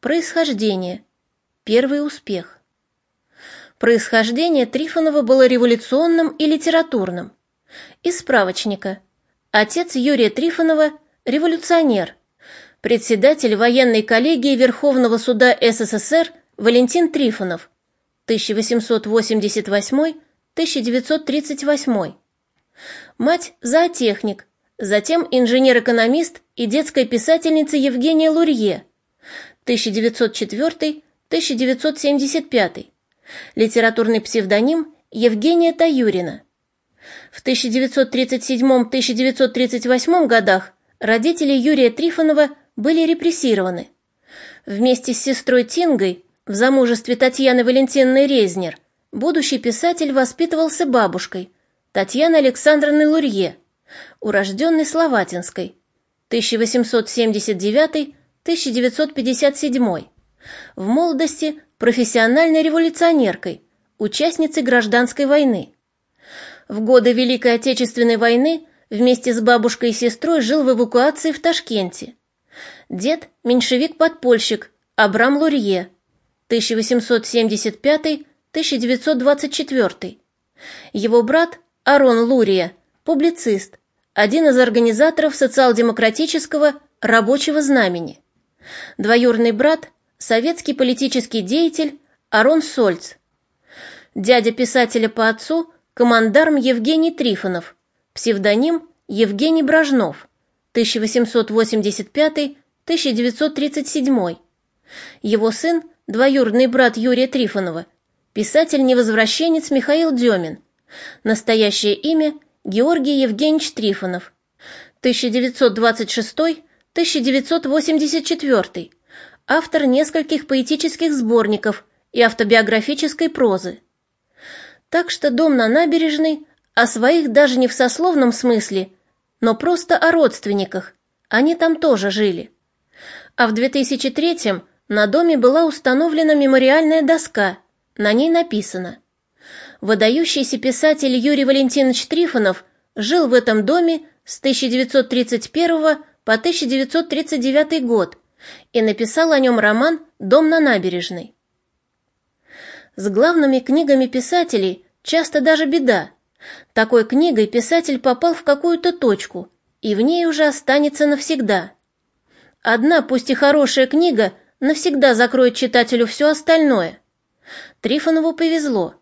Происхождение. Первый успех. Происхождение Трифонова было революционным и литературным. Из справочника. Отец Юрия Трифонова – революционер. Председатель военной коллегии Верховного суда СССР Валентин Трифонов. 1888-1938. Мать – зоотехник, затем инженер-экономист и детская писательница Евгения Лурье. 1904-1975 литературный псевдоним Евгения Таюрина. В 1937-1938 годах родители Юрия Трифонова были репрессированы. Вместе с сестрой Тингой в замужестве Татьяны Валентиновны Резнер будущий писатель воспитывался бабушкой Татьяной Александровной Лурье, урожденной Словатинской, 1879-1957. В молодости профессиональной революционеркой, участницей гражданской войны. В годы Великой Отечественной войны вместе с бабушкой и сестрой жил в эвакуации в Ташкенте. Дед – меньшевик-подпольщик Абрам Лурье, 1875-1924. Его брат Арон Лурия, публицист, один из организаторов социал-демократического рабочего знамени. Двоюродный брат советский политический деятель Арон Сольц. Дядя писателя по отцу – командарм Евгений Трифонов, псевдоним Евгений Брожнов, 1885-1937. Его сын – двоюродный брат Юрия Трифонова, писатель-невозвращенец Михаил Демин, настоящее имя – Георгий Евгеньевич Трифонов, 1926-1984 автор нескольких поэтических сборников и автобиографической прозы. Так что дом на набережной о своих даже не в сословном смысле, но просто о родственниках, они там тоже жили. А в 2003-м на доме была установлена мемориальная доска, на ней написано «Выдающийся писатель Юрий Валентинович Трифонов жил в этом доме с 1931 по 1939 год и написал о нем роман «Дом на набережной». С главными книгами писателей часто даже беда. Такой книгой писатель попал в какую-то точку, и в ней уже останется навсегда. Одна, пусть и хорошая книга, навсегда закроет читателю все остальное. Трифонову повезло.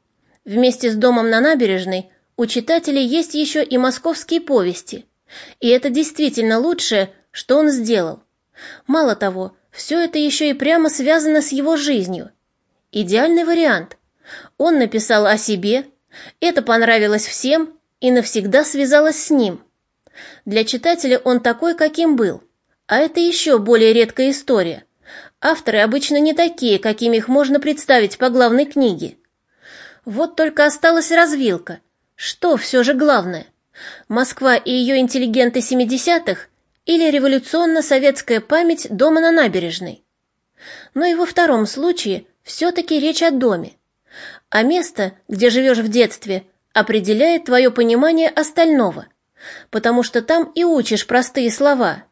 Вместе с «Домом на набережной» у читателей есть еще и московские повести. И это действительно лучшее, что он сделал. Мало того, все это еще и прямо связано с его жизнью. Идеальный вариант. Он написал о себе, это понравилось всем и навсегда связалось с ним. Для читателя он такой, каким был. А это еще более редкая история. Авторы обычно не такие, какими их можно представить по главной книге. Вот только осталась развилка. Что все же главное? Москва и ее интеллигенты 70-х или революционно-советская память дома на набережной. Но и во втором случае все-таки речь о доме. А место, где живешь в детстве, определяет твое понимание остального, потому что там и учишь простые слова.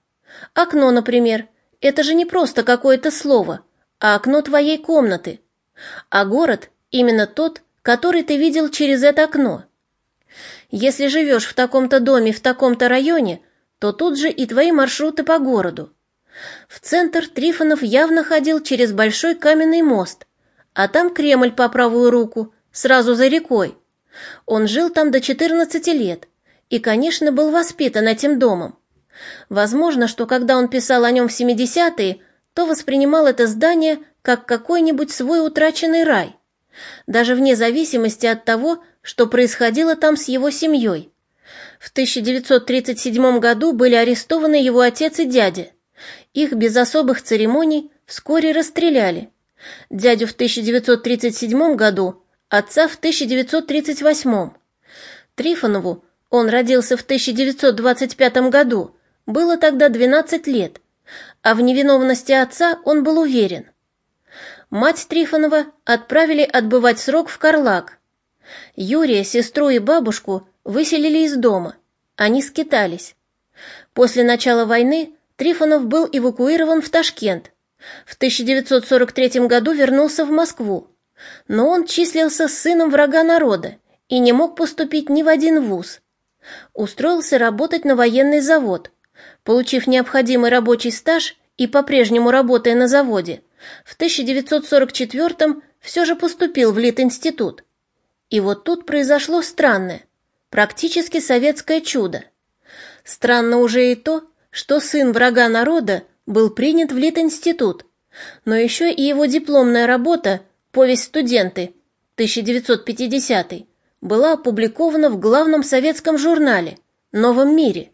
Окно, например, это же не просто какое-то слово, а окно твоей комнаты. А город именно тот, который ты видел через это окно. Если живешь в таком-то доме в таком-то районе, то тут же и твои маршруты по городу. В центр Трифонов явно ходил через большой каменный мост, а там Кремль по правую руку, сразу за рекой. Он жил там до 14 лет и, конечно, был воспитан этим домом. Возможно, что когда он писал о нем в 70-е, то воспринимал это здание как какой-нибудь свой утраченный рай, даже вне зависимости от того, что происходило там с его семьей. В 1937 году были арестованы его отец и дядя. Их без особых церемоний вскоре расстреляли. Дядю в 1937 году, отца в 1938. Трифонову, он родился в 1925 году, было тогда 12 лет, а в невиновности отца он был уверен. Мать Трифонова отправили отбывать срок в Карлак. Юрия, сестру и бабушку выселили из дома. Они скитались. После начала войны Трифонов был эвакуирован в Ташкент, В 1943 году вернулся в Москву, но он числился сыном врага народа и не мог поступить ни в один вуз. Устроился работать на военный завод. Получив необходимый рабочий стаж и по-прежнему работая на заводе, в 1944 все же поступил в Литинститут. И вот тут произошло странное, практически советское чудо. Странно уже и то, что сын врага народа был принят в Литинститут, но еще и его дипломная работа «Повесть студенты» 1950 была опубликована в главном советском журнале «Новом мире».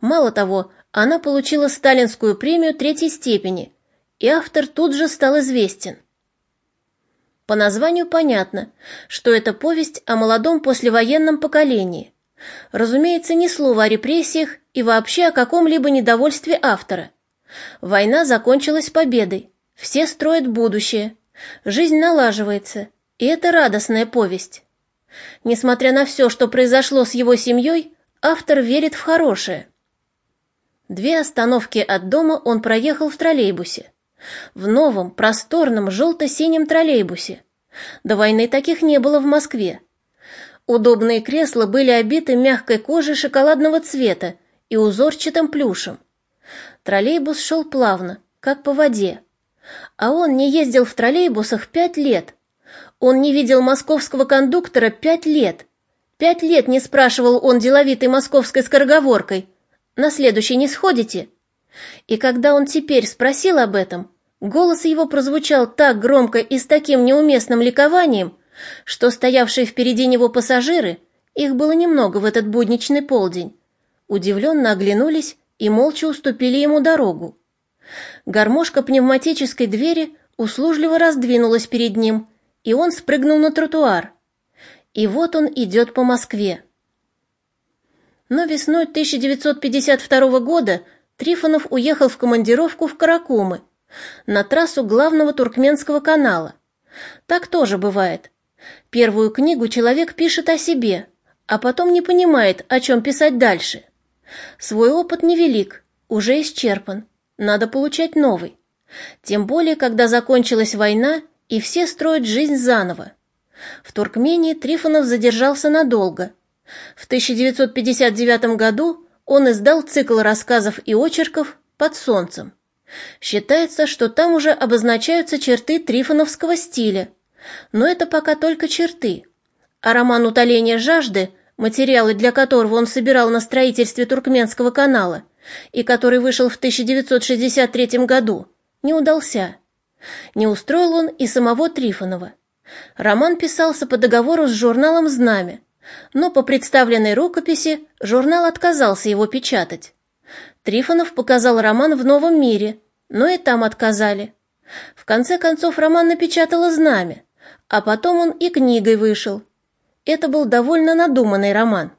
Мало того, она получила сталинскую премию третьей степени, и автор тут же стал известен – по названию понятно, что это повесть о молодом послевоенном поколении. Разумеется, ни слова о репрессиях и вообще о каком-либо недовольстве автора. Война закончилась победой, все строят будущее, жизнь налаживается, и это радостная повесть. Несмотря на все, что произошло с его семьей, автор верит в хорошее. Две остановки от дома он проехал в троллейбусе в новом, просторном, желто-синем троллейбусе. До войны таких не было в Москве. Удобные кресла были обиты мягкой кожей шоколадного цвета и узорчатым плюшем. Троллейбус шел плавно, как по воде. А он не ездил в троллейбусах пять лет. Он не видел московского кондуктора пять лет. Пять лет не спрашивал он деловитой московской скороговоркой. «На следующий не сходите?» И когда он теперь спросил об этом, голос его прозвучал так громко и с таким неуместным ликованием, что стоявшие впереди него пассажиры, их было немного в этот будничный полдень, удивленно оглянулись и молча уступили ему дорогу. Гармошка пневматической двери услужливо раздвинулась перед ним, и он спрыгнул на тротуар. И вот он идет по Москве. Но весной 1952 года Трифонов уехал в командировку в Каракумы, на трассу главного туркменского канала. Так тоже бывает. Первую книгу человек пишет о себе, а потом не понимает, о чем писать дальше. Свой опыт невелик, уже исчерпан, надо получать новый. Тем более, когда закончилась война, и все строят жизнь заново. В Туркмении Трифонов задержался надолго. В 1959 году он издал цикл рассказов и очерков «Под солнцем». Считается, что там уже обозначаются черты трифоновского стиля, но это пока только черты. А роман «Утоление жажды», материалы для которого он собирал на строительстве Туркменского канала и который вышел в 1963 году, не удался. Не устроил он и самого Трифонова. Роман писался по договору с журналом «Знамя», но по представленной рукописи журнал отказался его печатать. Трифонов показал роман в «Новом мире», но и там отказали. В конце концов роман напечатало «Знамя», а потом он и книгой вышел. Это был довольно надуманный роман.